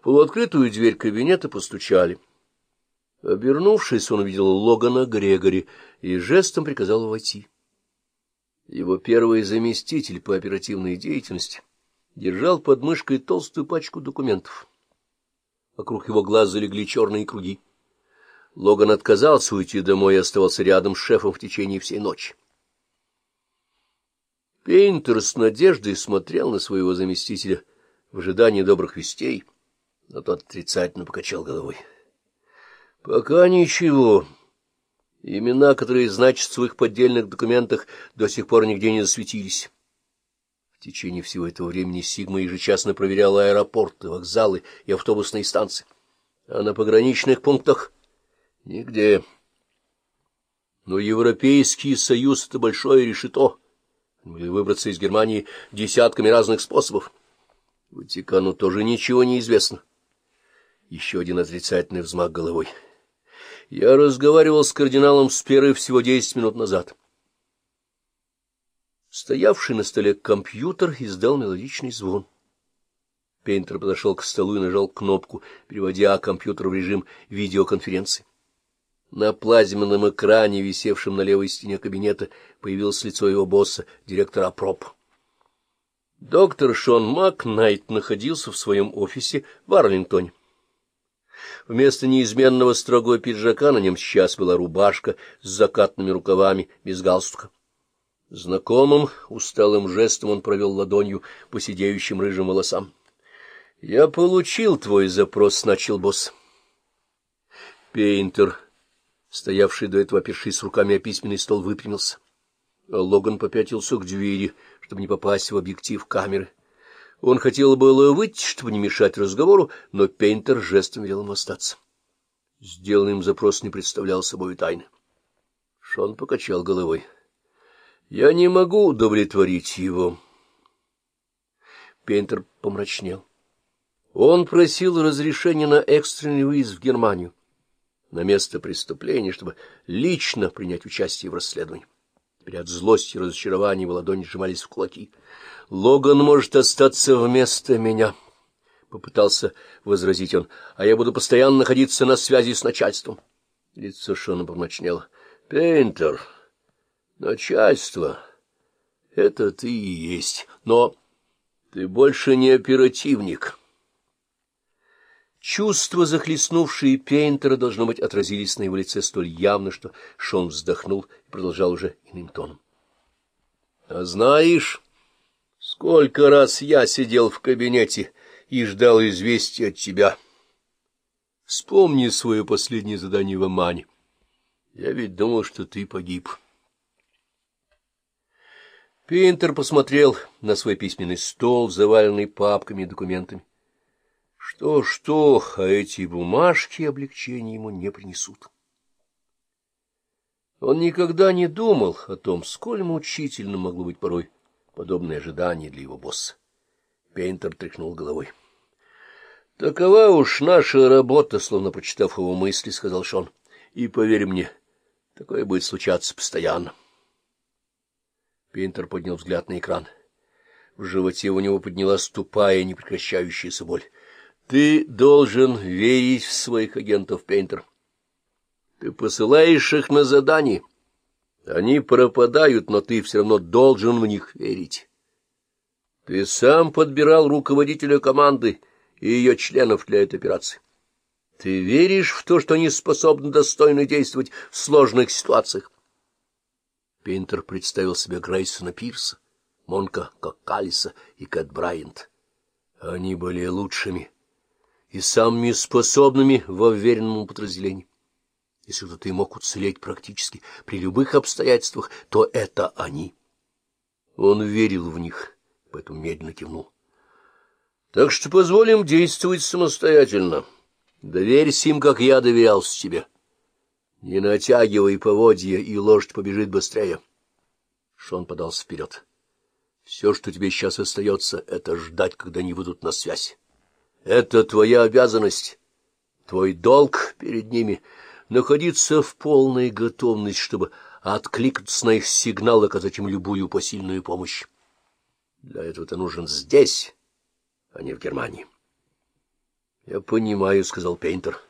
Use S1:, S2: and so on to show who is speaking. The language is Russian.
S1: В полуоткрытую дверь кабинета постучали. Обернувшись, он увидел Логана Грегори и жестом приказал войти. Его первый заместитель по оперативной деятельности держал под мышкой толстую пачку документов. Вокруг его глаз залегли черные круги. Логан отказался уйти домой и оставался рядом с шефом в течение всей ночи. Пейнтер с надеждой смотрел на своего заместителя в ожидании добрых вестей, но тот отрицательно покачал головой. — Пока ничего. Имена, которые значатся в их поддельных документах, до сих пор нигде не засветились. В течение всего этого времени Сигма ежечасно проверяла аэропорты, вокзалы и автобусные станции. А на пограничных пунктах — нигде. Но Европейский Союз — это большое решето. Могли выбраться из Германии десятками разных способов. Ватикану тоже ничего не известно. Еще один отрицательный взмах головой. Я разговаривал с кардиналом Сперой всего десять минут назад. Стоявший на столе компьютер издал мелодичный звон. Пейнтер подошел к столу и нажал кнопку, переводя компьютер в режим видеоконференции. На плазменном экране, висевшем на левой стене кабинета, появилось лицо его босса, директора проб. Доктор Шон Макнайт находился в своем офисе в Арлингтоне. Вместо неизменного строгого пиджака на нем сейчас была рубашка с закатными рукавами, без галстука. Знакомым усталым жестом он провел ладонью по сидеющим рыжим волосам. — Я получил твой запрос, — начал босс. Пейнтер стоявший до этого опершись руками о письменный стол, выпрямился. Логан попятился к двери, чтобы не попасть в объектив камеры. Он хотел было выйти, чтобы не мешать разговору, но Пейнтер жестом велел ему остаться. Сделанный им запрос не представлял собой тайны. Шон покачал головой. — Я не могу удовлетворить его. Пейнтер помрачнел. Он просил разрешения на экстренный выезд в Германию на место преступления, чтобы лично принять участие в расследовании. Теперь от злости и разочарования его ладони сжимались в кулаки. — Логан может остаться вместо меня, — попытался возразить он, — а я буду постоянно находиться на связи с начальством. Лицо Шона помрачнело. — Пейнтер, начальство — это ты и есть, но ты больше не оперативник. — Чувства, захлестнувшие Пейнтера, должно быть, отразились на его лице столь явно, что Шон вздохнул и продолжал уже иным тоном. — А знаешь, сколько раз я сидел в кабинете и ждал известия от тебя? Вспомни свое последнее задание в Амане. Я ведь думал, что ты погиб. Пейнтер посмотрел на свой письменный стол, заваленный папками и документами. Что-что, а эти бумажки облегчения ему не принесут. Он никогда не думал о том, сколь мучительно могло быть порой подобное ожидание для его босса. Пейнтер тряхнул головой. — Такова уж наша работа, словно почитав его мысли, — сказал Шон. — И поверь мне, такое будет случаться постоянно. Пейнтер поднял взгляд на экран. В животе у него поднялась тупая, непрекращающаяся боль. Ты должен верить в своих агентов, Пейнтер. Ты посылаешь их на задание. Они пропадают, но ты все равно должен в них верить. Ты сам подбирал руководителя команды и ее членов для этой операции. Ты веришь в то, что они способны достойно действовать в сложных ситуациях? Пейнтер представил себе Грейсона Пирса, Монка Коккалиса и Кэт Брайант. Они были лучшими и самыми способными во уверенном подразделении. Если кто-то и мог уцелеть практически при любых обстоятельствах, то это они. Он верил в них, поэтому медленно кивнул. Так что позволим действовать самостоятельно. Доверься им, как я доверялся тебе. Не натягивай поводья, и лошадь побежит быстрее. Шон подался вперед. Все, что тебе сейчас остается, — это ждать, когда они выйдут на связь. Это твоя обязанность, твой долг перед ними — находиться в полной готовности, чтобы откликнуться на их сигнал оказать им любую посильную помощь. Для этого ты нужен здесь, а не в Германии. — Я понимаю, — сказал Пейнтер.